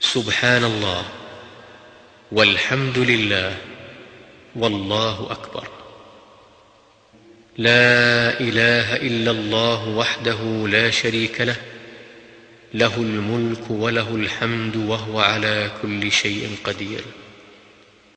سبحان الله والحمد لله والله أكبر لا إله إلا الله وحده لا شريك له له الملك وله الحمد وهو على كل شيء قدير